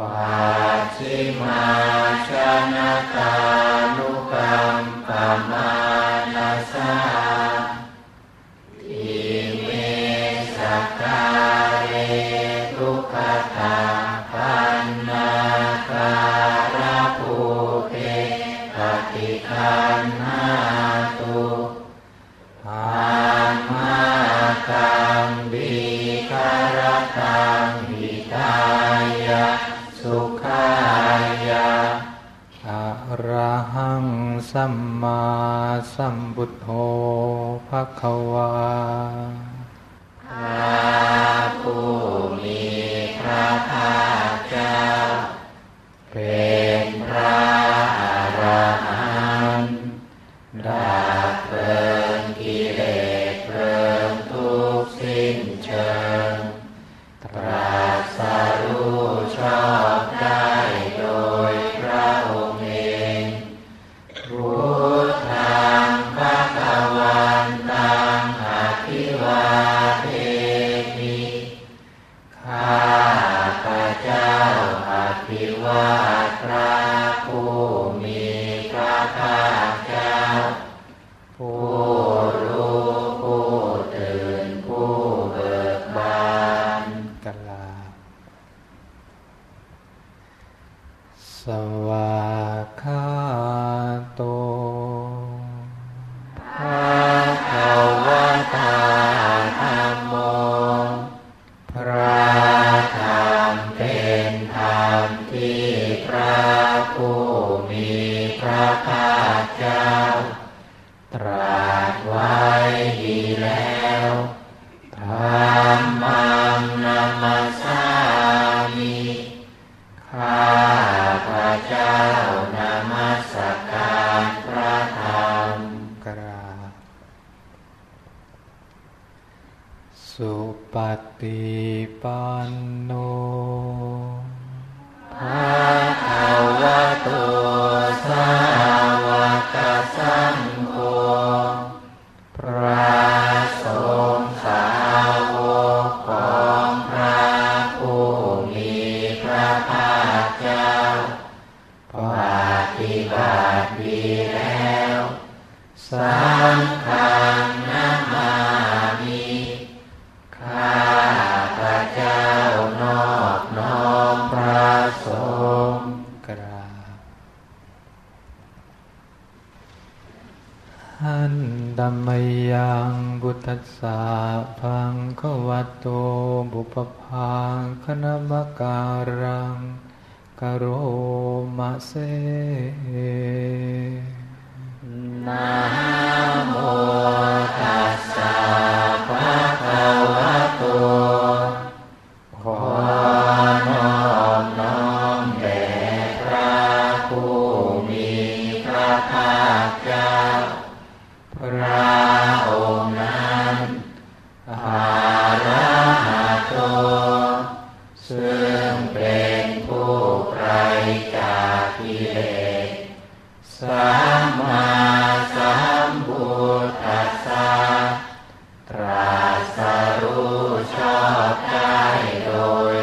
ปัจฉิมาชนะตา ธโธภะคะวา ตรัสไว้ดีแล้วธรรมังนามาสามิข้าพระเจ้านามาสการพระธรรมกราบสุปฏิปันโน สะพังขวัตโตบุพพังคณมการังกโรมะเสนา ได้โดย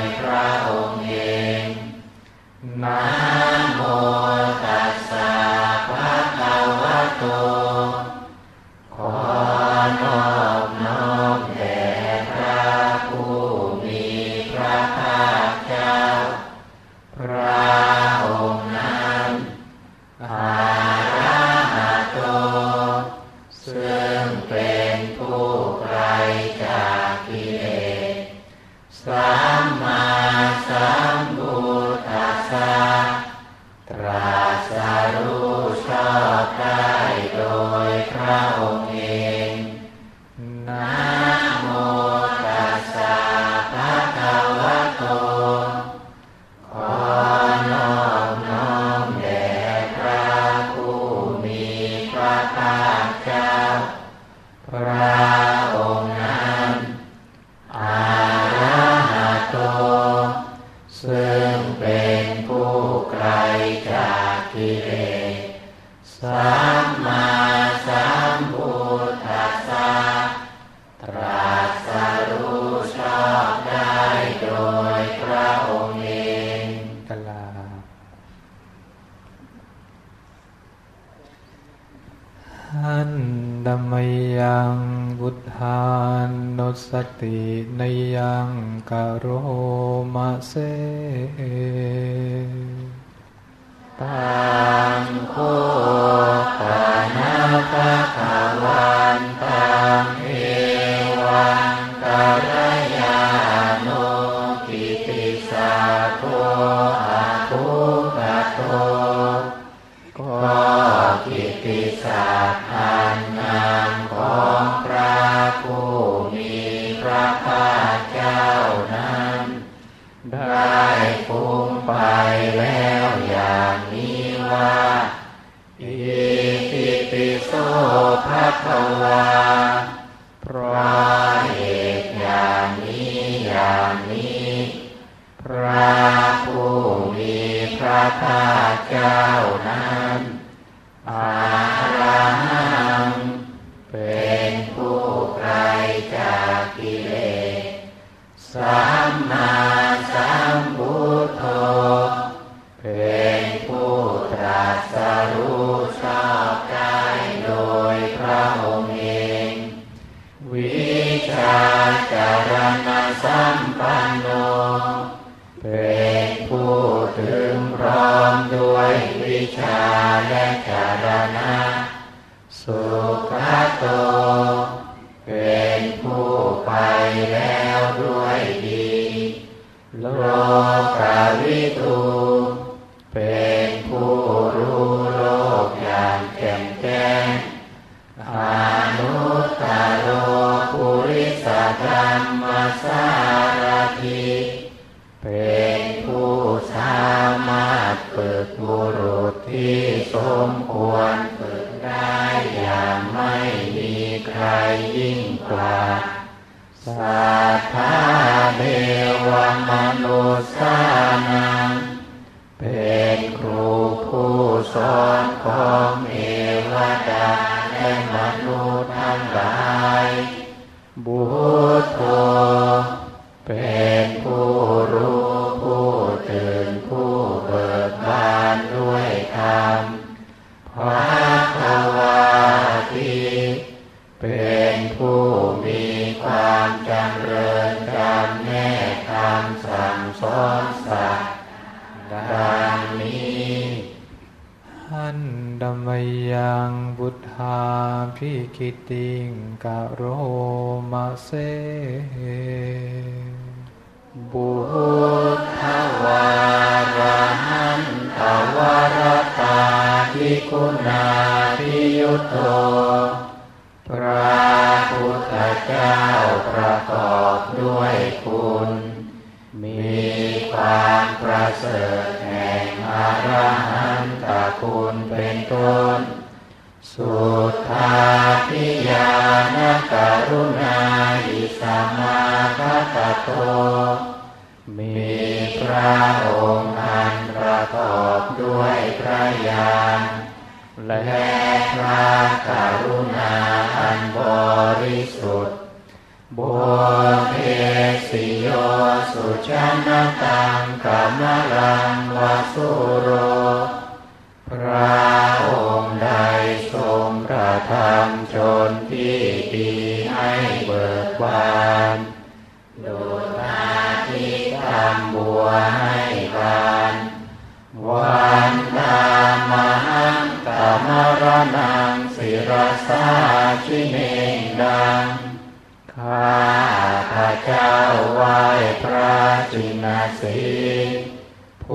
บุตรเป็นผู้รู้ผู้ตื่นผู้เบิกบานด้วยธรรมพระภาวาทีเป็นผู้มีความจำเริญจำแนกรมสั่งสอนสัตว์ดังนี้หันดมยังบุทธาพิคิติ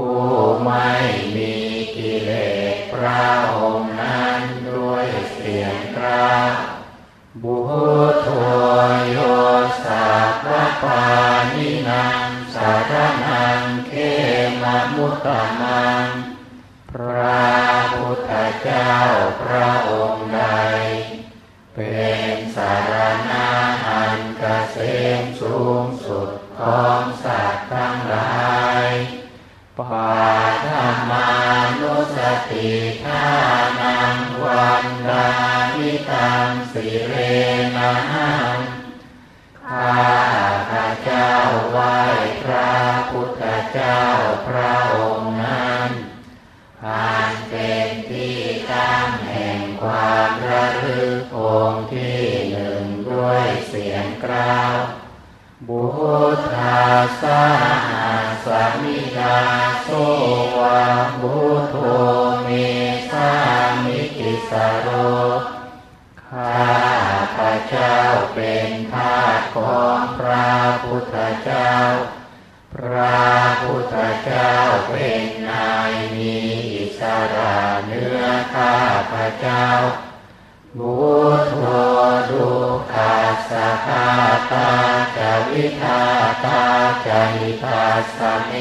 ผู้ไม่มีกิเลสพระองค์นั้นด้วยเสียงกระบุโธ สติทานังวันดาวิตังสิเร เป็นทาสของพระพุทธเจ้า พระพุทธเจ้าเป็นนายมีอิสระเนื้อข้าพระเจ้าบุโทดุขาสคาตาจะวิทาตาจะหิตาสเม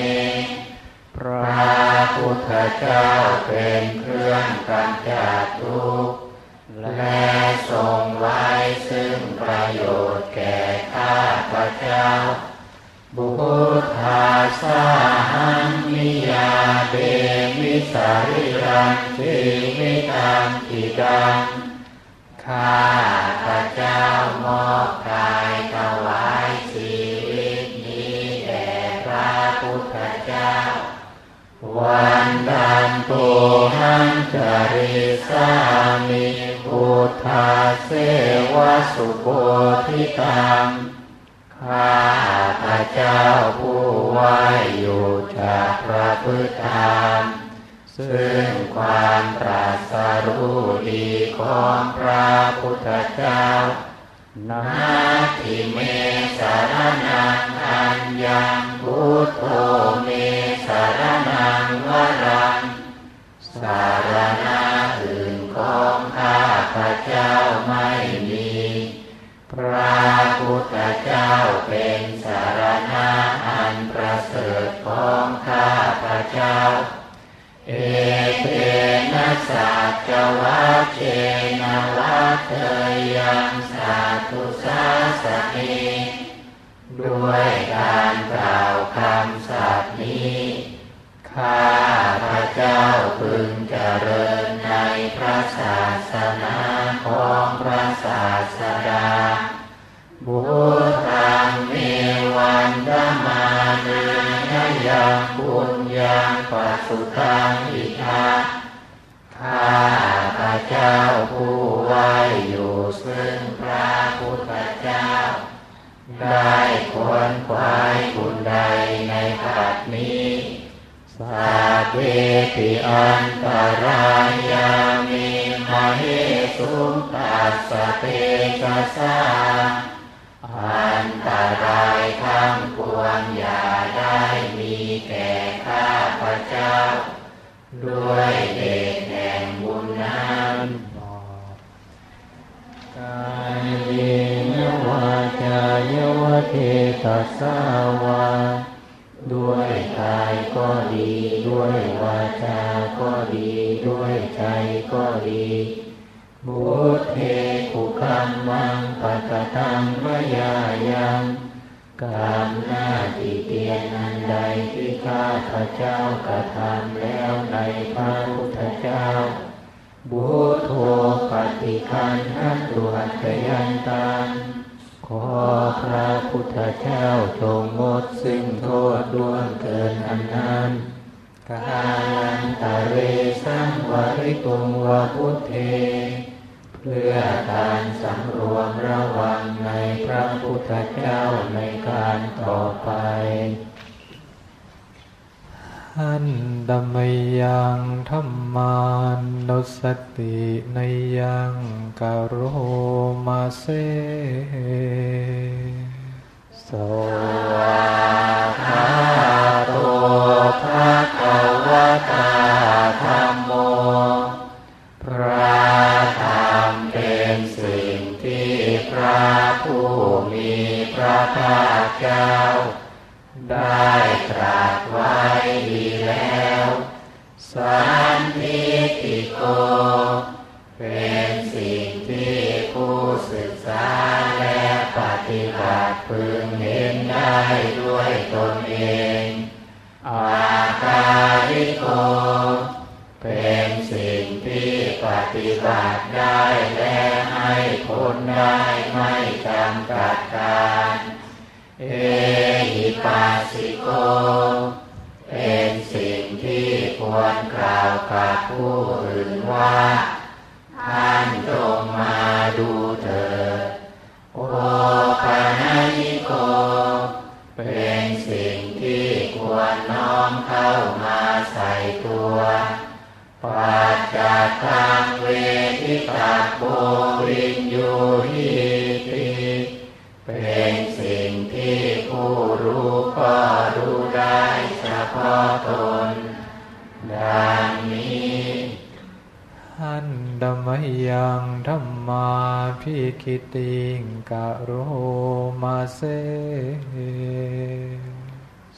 พระพุทธเจ้าเป็นเครื่องกันจัด สาริรังชีวิตังกิดังข้าพระเจ้ามอบกายถวายชีวิตนี้แด่พระพุทธเจ้า วันดันตุหังจริสามิพุทธาเสวสุโพธิตังข้าพระเจ้าผู้ไหวอยู่จากพระพุทธธรรม ซึ่งความตรัสรู้ดีของพระพุทธเจ้านาทิเมสารนังอัญญังพุทโธเมสารนังวรัง สารณะอื่นของข้าพระเจ้าไม่มี พระพุทธเจ้าเป็นสารณะอันประเสริฐของข้าพระเจ้า เอเตนะสัจวัชเชนะวัตเตยังสาธุสาสนีด้วยการกล่าวคำสัตย์นี้ข้าพระเจ้าพึงเจริญในพระศาสนาของพระศาสดาบุตังเมวันดมานยยังปุญ ญังปัสสุทังอิทาข้าพระเจ้าผู้ไหวอยู่ซึ่งพระพุทธเจ้า ได้ควรควายคุณใดในปัดนี้สาเวติอันตรายามิมาเหสุงตัสสเตชะสา อันตรายทั้งปวงอย่าได้มีแก่ข้าพระเจ้า ด้วยเดชแห่งบุญนั้นกายเยนวาจายวเทตัสสาวาด้วยกายก็ดี ด้วยวาจาก็ดี ด้วยใจก็ดี บุตเทกุคัมมังปัตตังวยายังกามหน้าที่เตียนอันใดที่ข้าพระเจ้ากระทำแล้วในพระพุทธเจ้า บุตโธปฏิคันหัตตุหัตยันตังขอพระพุทธเจ้าจงงดซึ่งโทษล่วงเกินอันนั้นกาลันตะเรสังวริตุงวะพุทเท พื่อการสำรวมระวังในพระพุทธเจ้าในการต่อไปหันดมยังธรรมานุสติในยังกโรมาเซสวาคาโตภะคะวะตา เจ้า ได้ตรัสไว้ดีแล้ว สันทิติโก เป็นสิ่งที่ผู้ศึกษาและปฏิบัติพึงเห็นได้ด้วยตนเองอาคาริโก เป็นสิ่งที่ปฏิบัติได้และให้ผลได้ไม่จำกัดการ เอหิปัสสิโก เป็นสิ่งที่ควรกล่าวกับผู้อื่นว่า ท่านจงมาดูเถิดโอปาณิโก เป็นสิ่งที่ควรน้อมเข้ามาใส่ตัวปัจจัตังเวทิตาโบวินยูหิติ เป็น ผู้รู้ก็รู้ได้เฉพาะตนดังนี้หันดมยังธรรมาพิคิติงกะโรมาเซ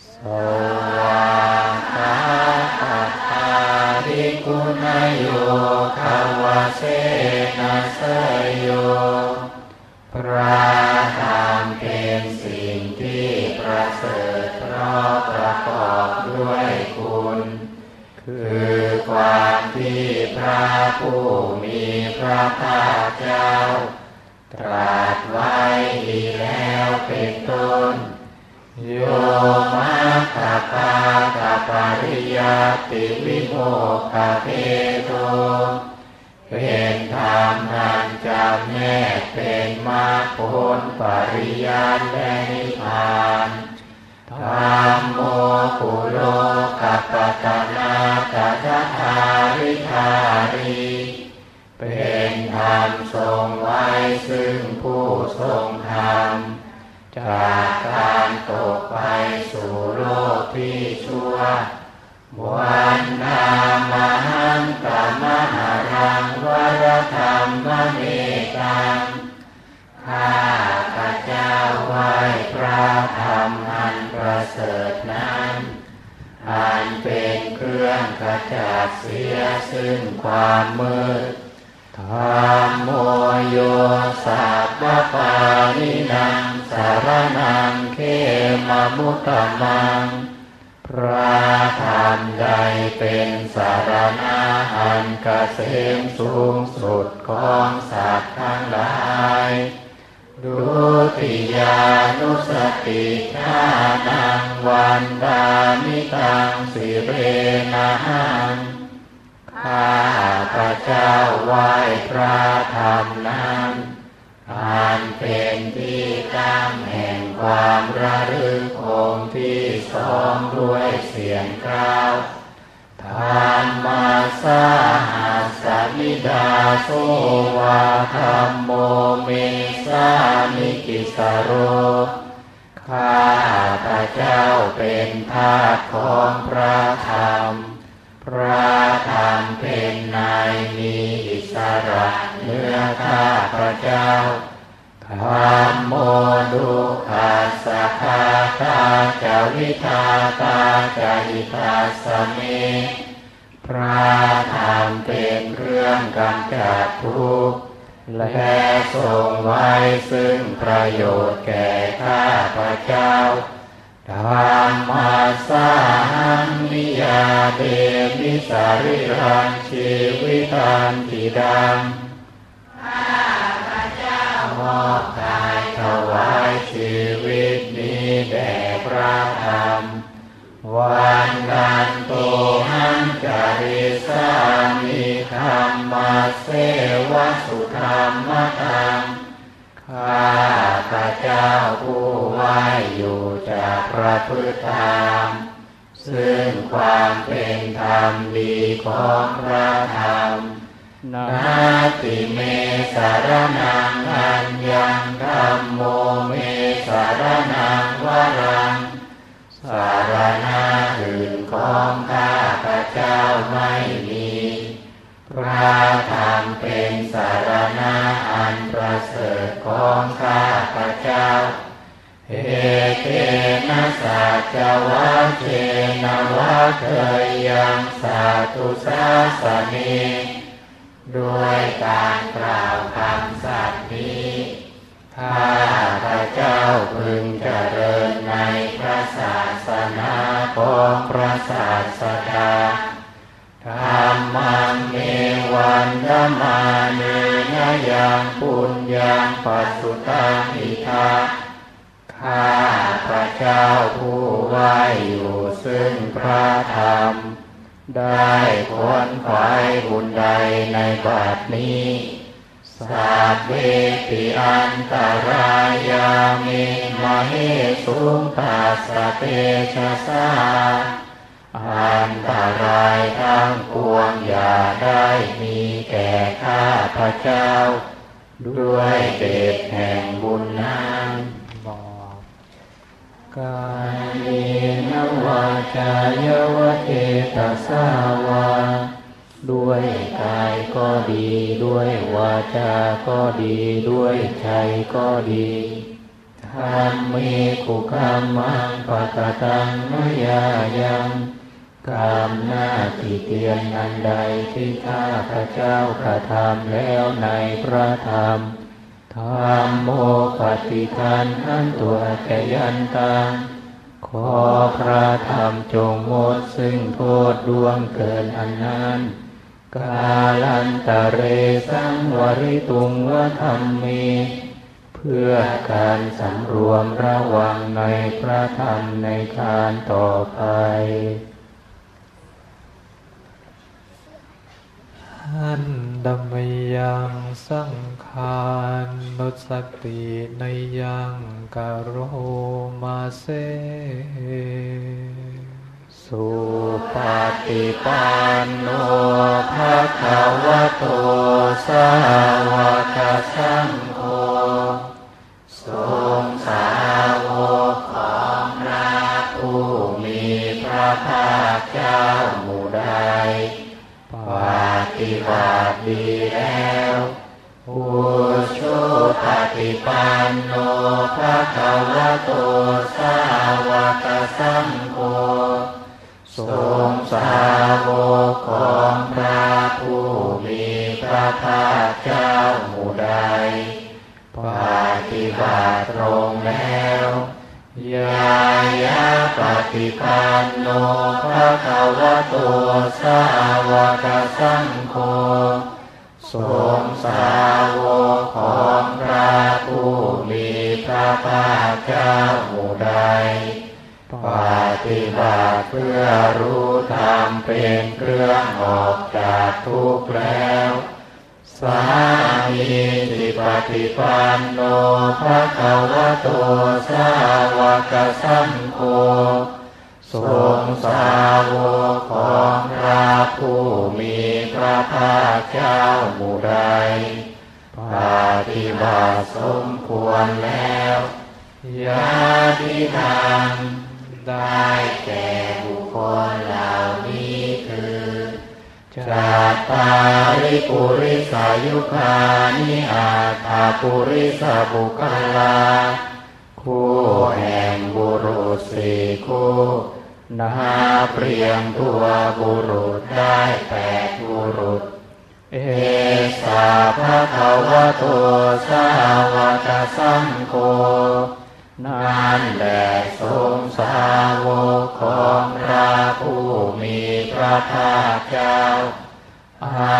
สวากาปัตตาริกุณโยคาวาเสนาสยโยพระ ผู้มีพระภาคเจ้า ตรัสไว้ดีแล้วเป็นต้น โยมาคาปาคาปาริยติวิโมกขเพโตเป็นธรรมนันจำแนกเป็นมรรคผลปริยัติและนิพพาน ธรรมโมกุโลกัปปตนากัจทาริธารีเป็นธรรมทรงไว้ซึ่งผู้ทรงธรรมจากการตกไปสู่โลกที่ชั่ววันนามหังกามหารังวรธรรมเมตังข้าพระ เจ้าไหว้พระธรรมอันประเสริฐนั้นอันเป็นเครื่องขจัดเสียซึ่งความมืดธรรมโมโยสัพพปานินังสารนังเขมมุตตมัง พระธรรมใดเป็นสารณะอันกเกษมสูงสุดของสัตว์ทั้งหลาย ดุติยานุสติญาณังวันดามิตังสิเรนะหังข้าพระเจ้าไหว้พระธรรมนั้นอันเป็นที่ตั้งแห่งความระลึกองค์ที่สองด้วยเสียงกล่าว ธรรมาสาหัสมิดาโสวาธรรมโมเมสามิกิสโร ข้าพระเจ้าเป็นทาสของพระธรรม พระธรรมเป็นนายมีอิสระเหนื้อข้าพระเจ้า ธรรมโมดุขัสสะคาตาจาวิทาตาจาหิตาสเมพระธรรมเป็นเครื่องกำจัดทุกข์และทรงไว้ซึ่งประโยชน์แก่ข้าพระเจ้าธรรมาสาหังนิยาเดมิสาริรังชีวิตันติดัง อบกายถวายชีวิตนี้แด่พระธรรม วันกันโตหังจาริสามิธรรมาเสวะสุธรรมธรรมข้าพระเจ้าผู้ไหวอยู่จากพระพุทธธรรม ซึ่งความเป็นธรรมดีของพระธรรม นาติเมสารนังอัญญังธรรมโมเมสารนังวรัง สารณะอื่นของข้าพระเจ้าไม่มี พระธรรมเป็นสารณะอันประเสริฐของข้าพระเจ้าเอเตนะสัจวัคเชนวัคเทยยังสาธุสาสเน ด้วยการกล่าวคำสัตย์นี้ข้าพระเจ้าพึงเจริญในพระศาสนาของพระศาสดาธรรมังเมวันธมาเนนยังปุญญังปัสสุตังอิทาข้าพระเจ้าผู้ไหวอยู่ซึ่งพระธรรม ได้ควนขวายบุญใดในบัดนี้สัพเวติอันตรายามิมาเหสุงตัสเตชะสาอันตรายทั้งปวงอย่าได้มีแก่ข้าพระเจ้า ด้วยเดชแห่งบุญนั้น กายนวาจายวเทตสาวาด้วยกายก็ดี ด้วยวาจาก็ดี ด้วยใจก็ดีธรรมมีกุกรรมังปะกตังมยายังกรรมหน้าที่เตียนอันใดที่ข้าพระเจ้ากระทำแล้วในพระธรรม ธรรมโมปฏิคันอันตัวแกยันตังขอพระธรรมจงหมดซึ่งโทษดวงเกินอันนั้น กาลันตะเรสังวริตุงวธรรมมีเพื่อการสำรวมระวังในพระธรรมในการต่อไป หันดัมยังสังขารนุสติในยังกโรมาเซสุปฏิปันโนภะคะวะโตสาวกสังโฆทรงสาวกของพระผู้มีพระภาคเจ้าหมู่ใด ฏิบัติดีแล้วผู้ชุปฏิปันโนภะคะวะโตสาวกสังโฆทรงสาวกของพระผู้มีพระภาคเจ้าหมู่ใดปฏิบัติตรงแล้ว ยายาปฏิปันโนภะคะวะโตสาวกสังโฆทรงสาวกของพระผู้มีพระภาคเจ้าหมู่ใดปฏิบัติเพื่อรู้ธรรมเป็นเครื่องออกจากทุกข์แล้ว สามีติปฏิปันโนภะคะวะโตสาวกสังโฆทรงสาวกของพระผู้มีพระภาคเจ้าหมู่ใดปฏิบัติสมควรแล้วยาทิทางได้แก่บุคคลเหล่านี้คือ จัตตาริปุริสายุคานิอาตาปุริสบุคลา คู่แห่งบุรุษสี่คู่นาเปรียงตัวบุรุษได้แปดบุรุษ เอสาภะคะวะโตสาวกสังโฆ นั่นแหละทรงสาวกของพระผู้มีพระภาคเจ้า อา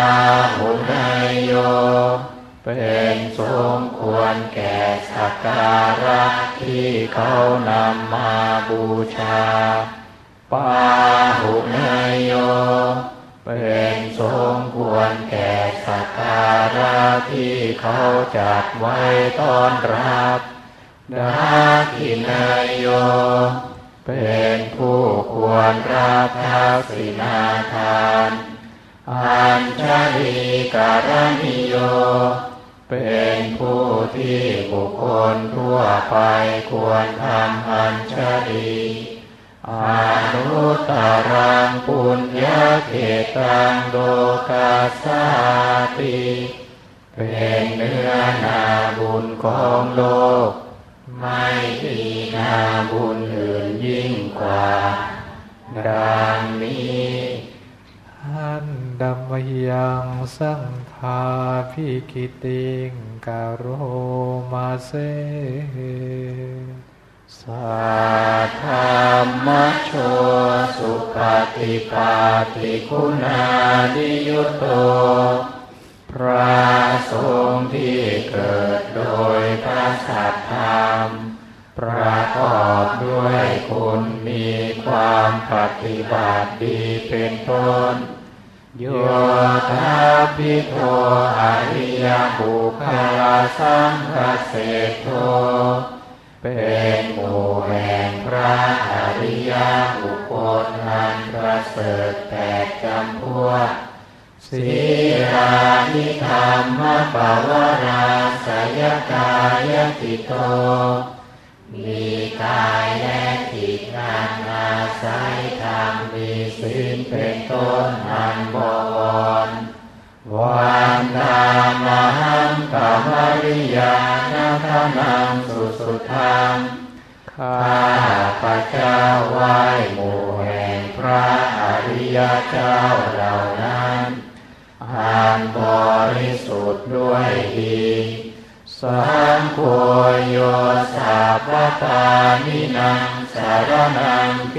หุนายโย เป็นสมควรแก่สักการะที่เขานำมาบูชา ปาหุนายโย เป็นสมควรแก่สักการะที่เขาจัดไว้ต้อนรับ ดาคินายโย เป็นผู้ควรรับทักษินาทาน อัญชลีการณิโย เป็นผู้ที่บุคคลทั่วไปควรทำอัญชลีอนุตารังปุญญาเขตังโลกาสาติ เป็นเนื้อนาบุญของโลก ไม่มีนาบุญอื่นยิ่งกว่าดังนี้หันดัมยังสังขาภิกิติงกโรมาเซสัทธรรมโชสุปฏิปาติคุณาดิยุตโต พระสงฆ์ที่เกิดโดยพระสัทธรรมประกอบด้วยคุณมีความปฏิบัติดีเป็นต้นโยธาพิโทอริยบุคลาสังฆเสโทเป็นหมู่แห่งพระอริยบุคคลอันประเสริฐแตกจำพวก สีรานิธรรมปวาราสยกายติโต มีกายและจิตงานอาศัยธรรมมีศีลเป็นต้นอันบวรวันธามหังกามริยานาคนังสุสุทังข้าพระเจ้าไหว้หมู่แห่งพระอริยเจ้าเหล่านั้น อันบริสุทธิ์ด้วยดีสังโฆโยสาปตานินังสารนังเก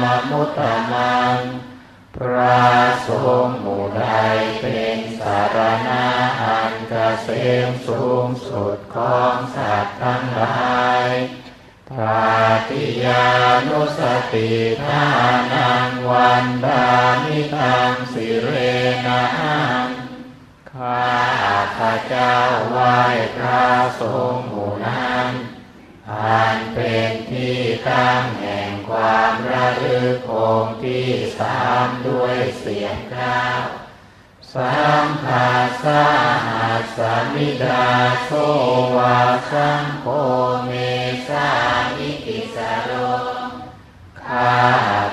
มมุตตมัง พระสงฆ์หมู่ใดเป็นสารณะอันเกษมสูงสุดของสัตว์ทั้งหลายทาติยานุสติทานังวันดานิทังสิเรนัง ข้าพระเจ้าไหว้พระสงฆ์หมู่นั้นอันเป็นที่ตั้งแห่งความระลึกองที่สามด้วยเสียงก้าวสัมภาสาหัสมิดาโซวาสังโฆเมสานิติสโรข้า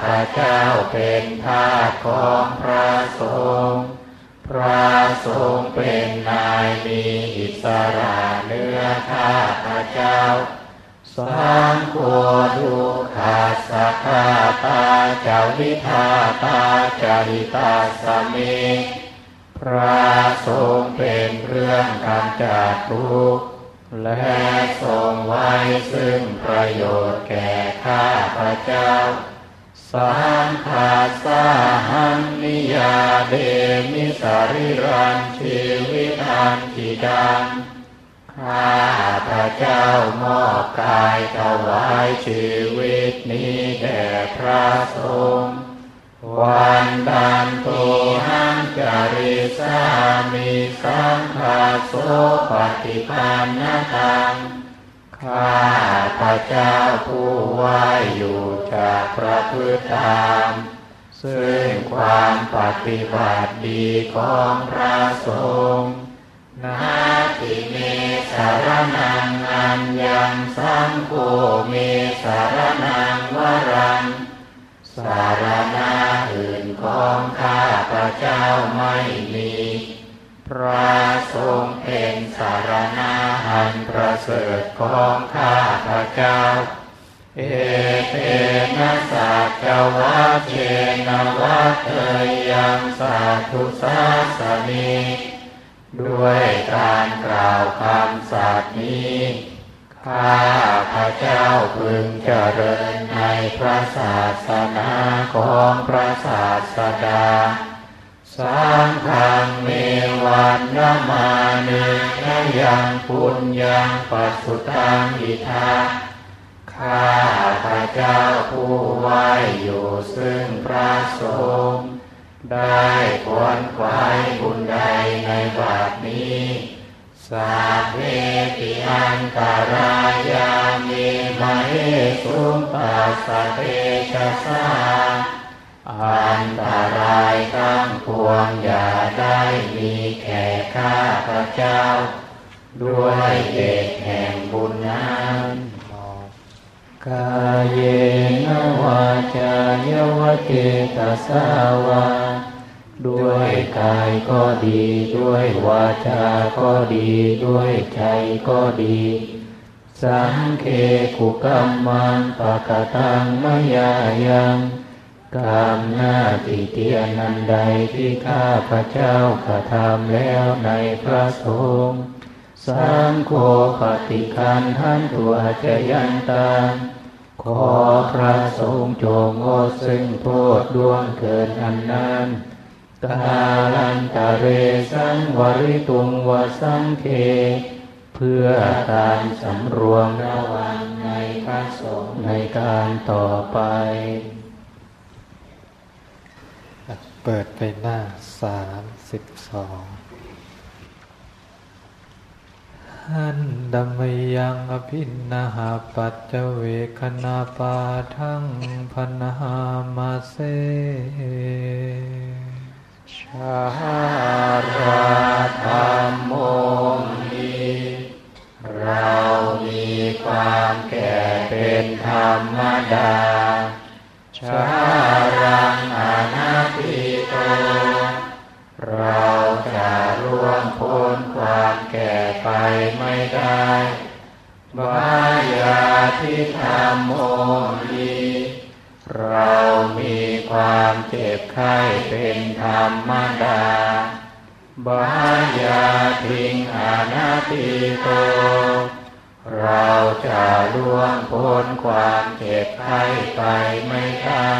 พระเจ้าเป็นทาสของพระสงฆ์ พระสงเป็นนายมีอิสระเนื้อข้าพระเจ้าสังโฆดุขาสะคาตาเจ้าวิทาตาจาริตาสมิพระทรงเป็นเรื่องการจัดทุกข์และทรงไว้ซึ่งประโยชน์แก่ข้าพระเจ้า สังฆาสาหังนิยาเดมิสาริรันชีวิตันติดังข้าพระเจ้ามอบกายถวายชีวิตนี้แด่พระสงฆ์วันดันโตหังจาริสามีสังฆาโสปฏิปันนาตัง ข้าพระเจ้าผู้ไหวอยู่จากพระพุทธธรรมซึ่งความปฏิบัติดีของพระสงฆ์นาติเมสารนังอันยังสังโฆเมสารนังวรัง สารณาอื่นของข้าพระเจ้าไม่มี พระทรงเป็นสารณาอันประเสริฐของข้าพระเจ้า เอเตนะสัจวัตเชนวัตเตยังสาธุสาสนีด้วยการกล่าวคำสัตย์นี้ ข้าพระเจ้าพึงเจริญในพระศาสนาของพระศาสดา สังฆังเมวันนามาเนนยังปุญญังปัสสุตังอิทาข้าพระเจ้าผู้ไหวอยู่ซึ่งพระสงฆ์ได้ควนขวายบุญใดในบาทนี้ สาเพติอันตารายามีไมสุปัสสะเตชะสา อันตรายทั้งปวงอย่าได้มีแก่ข้าพระเจ้า ด้วยเดชแห่งบุญนั้นกายเยนวาจายวเกตสาวาด้วยกายก็ดีด้วยวาจาก็ดีด้วยใจก็ดี สังเคขุกัมมังปะกตังมยายัง กรรมหน้าที่เตียนันใดที่ข้าพระเจ้ากระทำแล้วในพระสงฆ์สังโฆปฏิคันทันตัวจะยันตาขอพระสงฆ์จงโอซึ่งโทษดวงเกินอันนั้นกาลันตะเรสังวริตุงวสังเคเพื่อการสำรวมระวังในพระสงฆ์ในการต่อไป เปิดไปหน้าสามสิบสองหันดมยังอภินาหาปัจเจเวคณาปาทั้งพนามาเซชาราธรรมโมมีเรามีความแก่เป็นธรรมดา ชารังอนัตติโต เราจะร่วงพ้นความแก่ไปไม่ได้บายาทิธรรมโมมีเรามีความเจ็บไข้เป็นธรรมดาบายาทิงอนัตติโต เราจะล่วงพ้นความเจ็บไข้ไปไม่ได้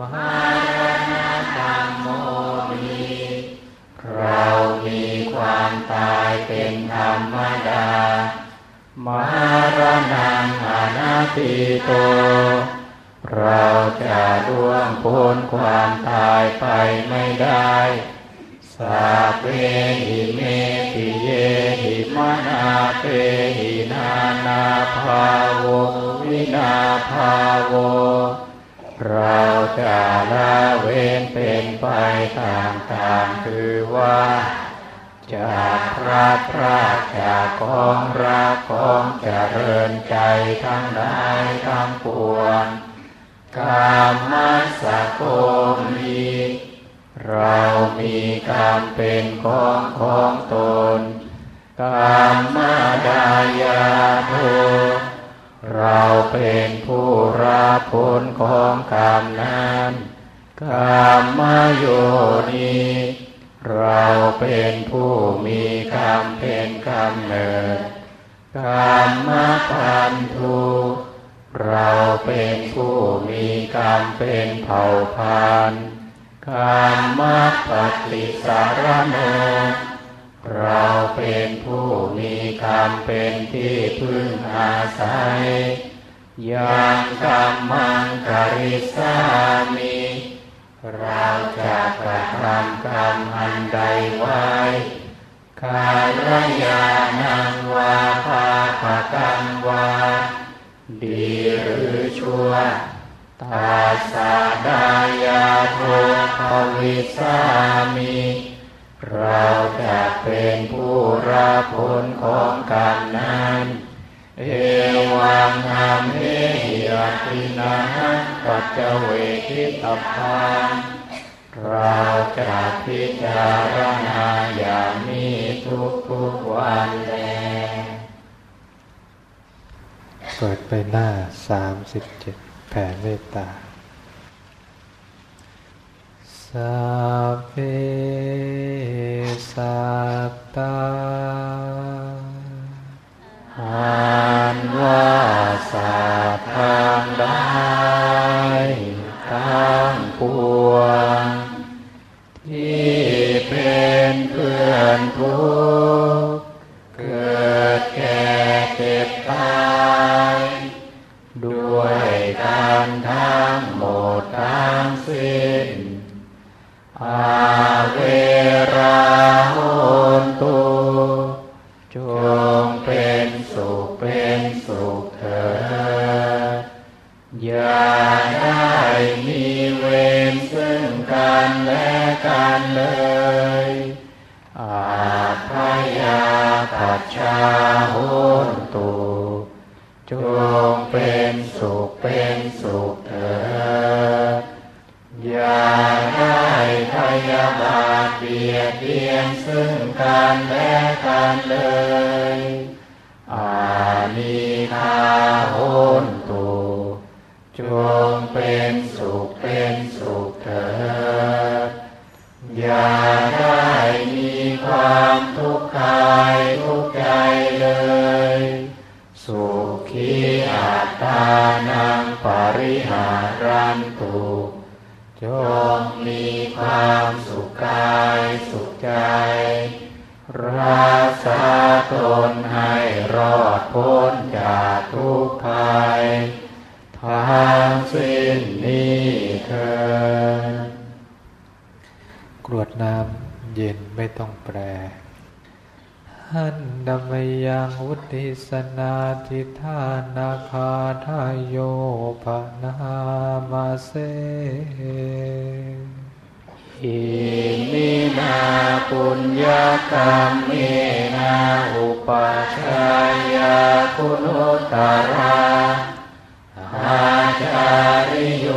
มหารณธรรมโมมีเรามีความตายเป็นธรรมดามหารนังอนัตติโต เราจะล่วงพ้นความตายไปไม่ได้สาเปหิเมติเยหิมนาเปหินานาภาโววินาภาโว เราจะละเว้นเป็นไปต่างๆคือว่าจากพระพระจากของรักของเจริญใจทั้งหลายทั้งปวงกามัสะโกมีเรามีกรรมเป็นของของตนกรรมมาดายาโท เราเป็นผู้รับผลของกรรมนั้นกรรมมาโยนีเราเป็นผู้มีกรรมเป็นกรรมเนิดกรรมมาพันธุเราเป็นผู้มีกรรมเป็นเผ่าพันธุ์กรรมมาปฏิสารโน เราเป็นผู้มีกรรมเป็นที่พึ่งอาศัย ยังกรรมังกริสามิ เราจะกระทำกรรมอันใดไว้กาลยานังวาภาปกังวา ดีหรือชั่วตาสาดายาโทภวิสามิ เราจะเป็นผู้รับผลของกรรมนั้นเอวังหามเหิยตินะปัจเจเวทิตาพังเราจะพิจารณาอย่างนี้ทุกทุกวันแลเปิดไปหน้าสามสิบเจ็ดแผ่เมตตา สัพเพสัตตา โยภนามาเสอิมินาปุญญากรรมเมนาอุปัชายาคุณุตราอาจาริโย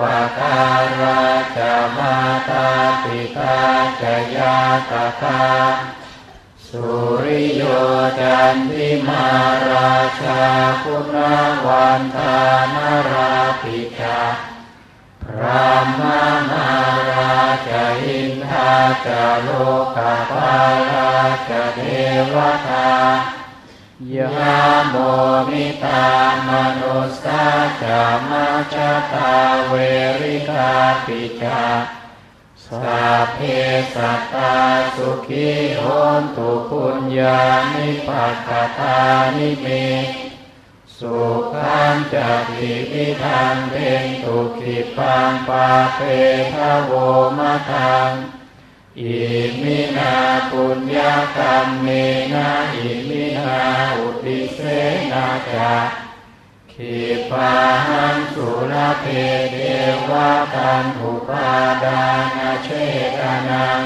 ปการาจะมาตาปิตาจยาตคา สุริโยจันทิมาราชาคุณวันทานราปิกาพระมามาราชอินทาจโลกาภาราชเทวตายาโมมิตามนุสสาจามาจตาเวริกาปิจา สัพเพสัตตาสุขีโหนตุปุญญาณิปัสสตานิเมสุขังจักขิวิทังเทนตุขิปังปาเปทะโวมะทังอิมินาปุญญากรรมเมนะอิมินาอุติเสนาจา ขิปาหังสุรเพเดวะตันอุปาดานาเชตานัง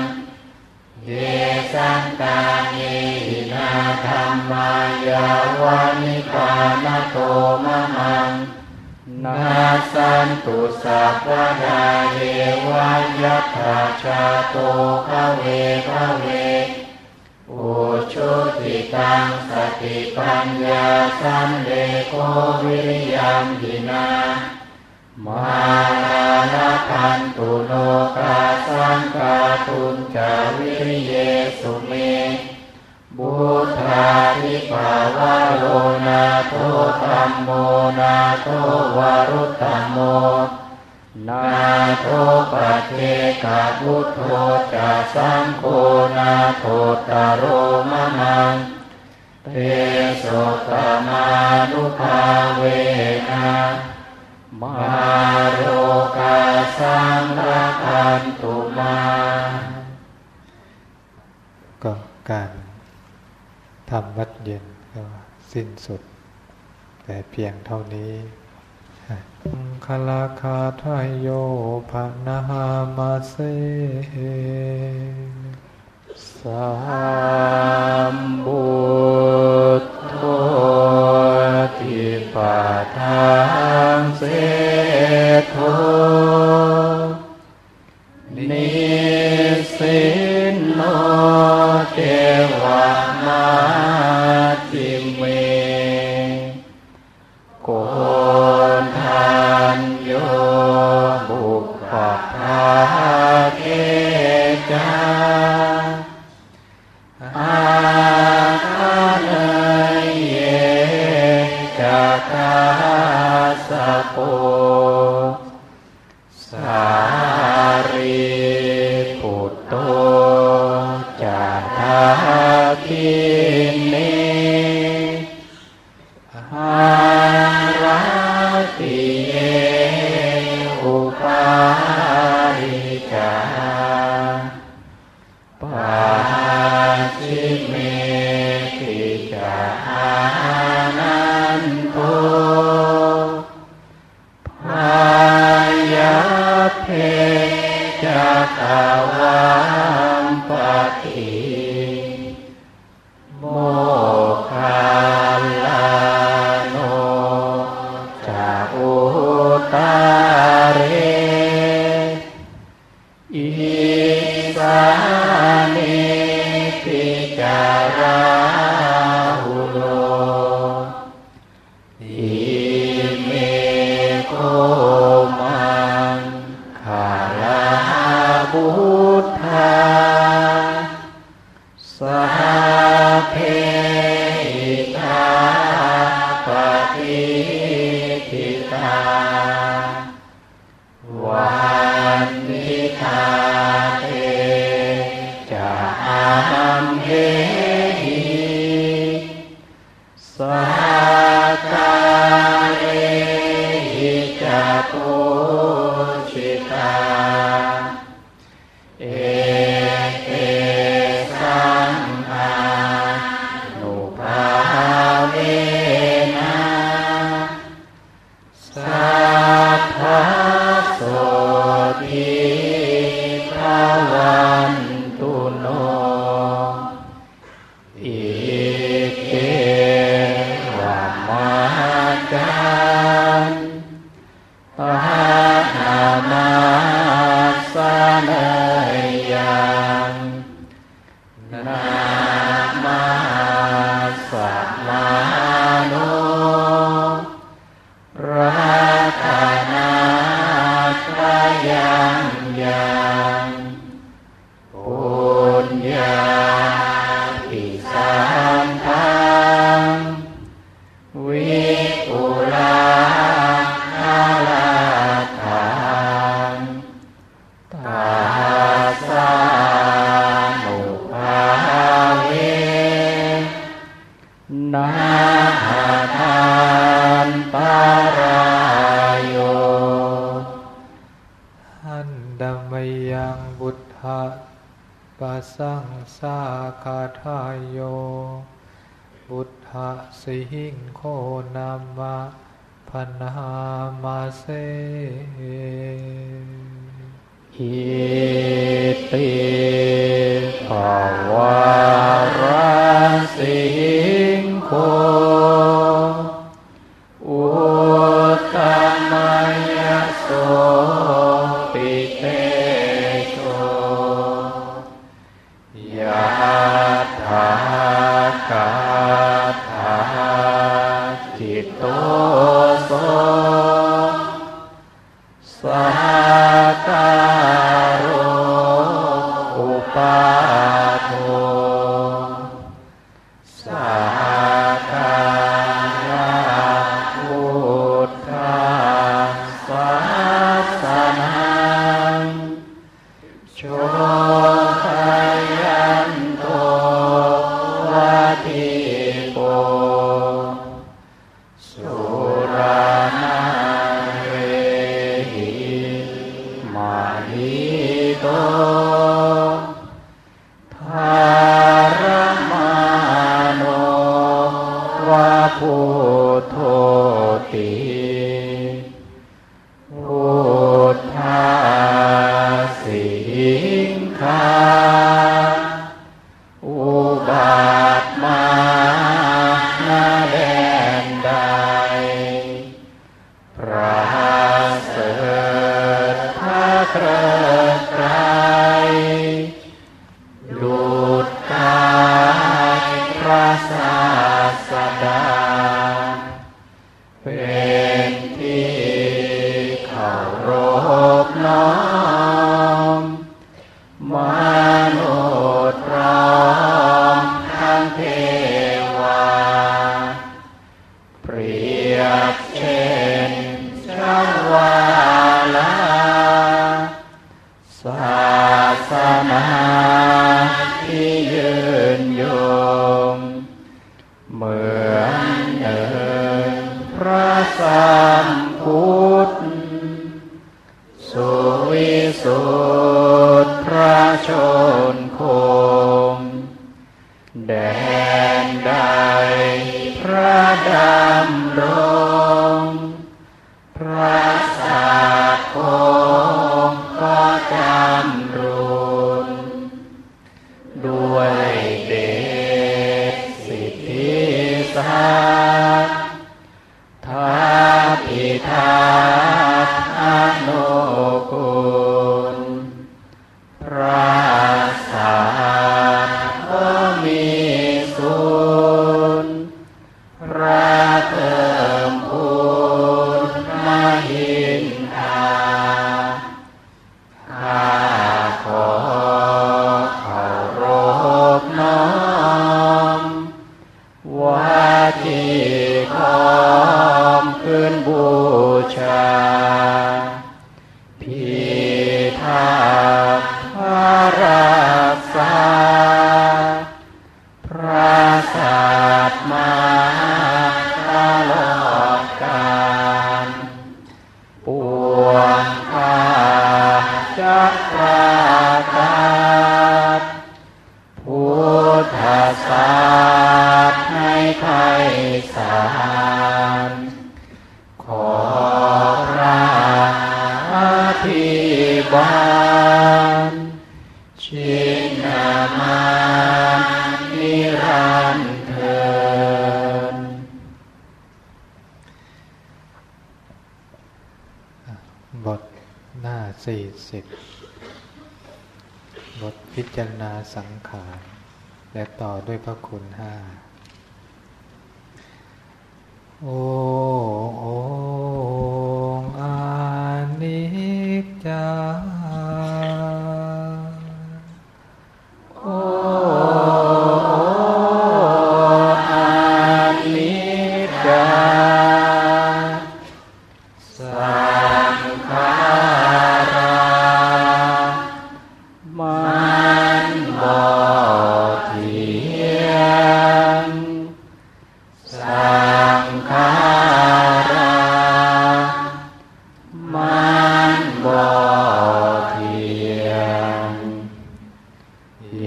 เยสังตานินาธรรมายาวานิปานโตมะมังนาสันตุสัพพดาเยวายัตถาชาโตภเวภเว อุชุติตังสติปัญญาสันเลโกวิริยมหินามาลาลพันตุโลกาสังกาตุนจาวิริเยสุเมบุตราทิภาวะโลนาโทธรรมโมนาโทวารุตตโม นาโทปเทกาพุทโธจะสังโฆนาโทตโรมะมังเตโสตมานุภาเวนะมาโรกาสังรัคันตุมาก็การทำวัดเย็นก็สิ้นสุด แต่เพียงเท่านี้ คลาคาทายโยภะนามาเสสามบุตโตทิปะทังเสโทนิสินโนเทว ยังยัง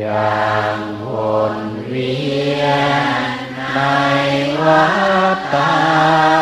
ย่างวนเวียนในวัฏฏา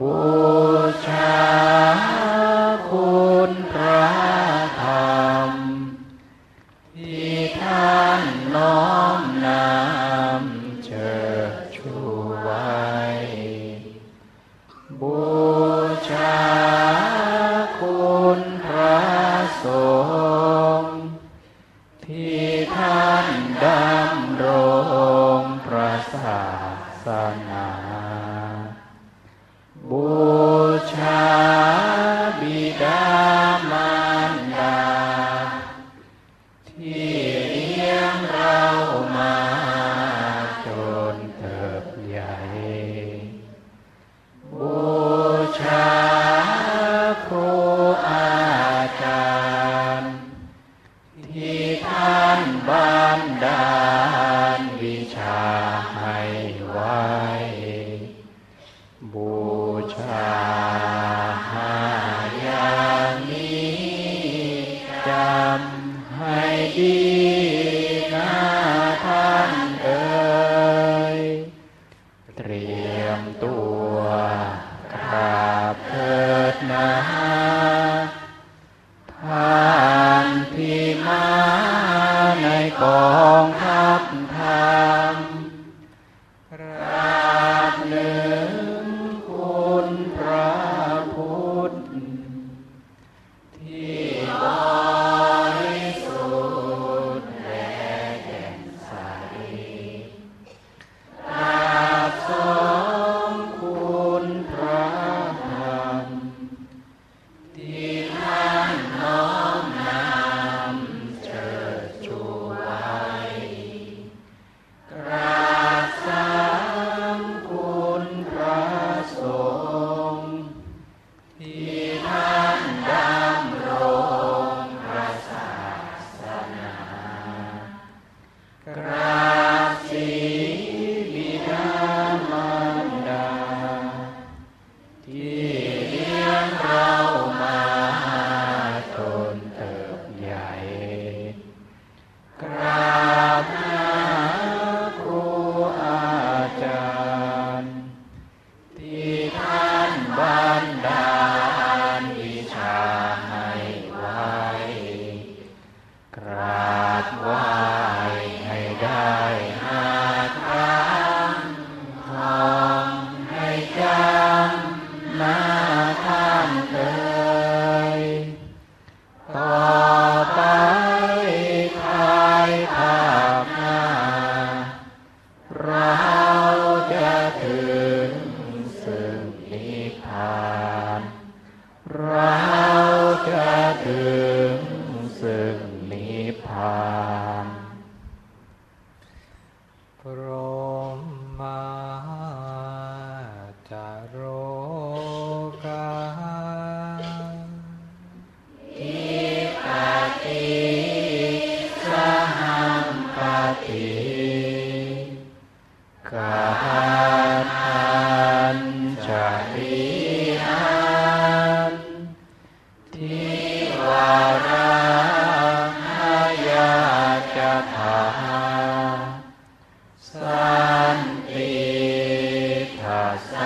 บู สา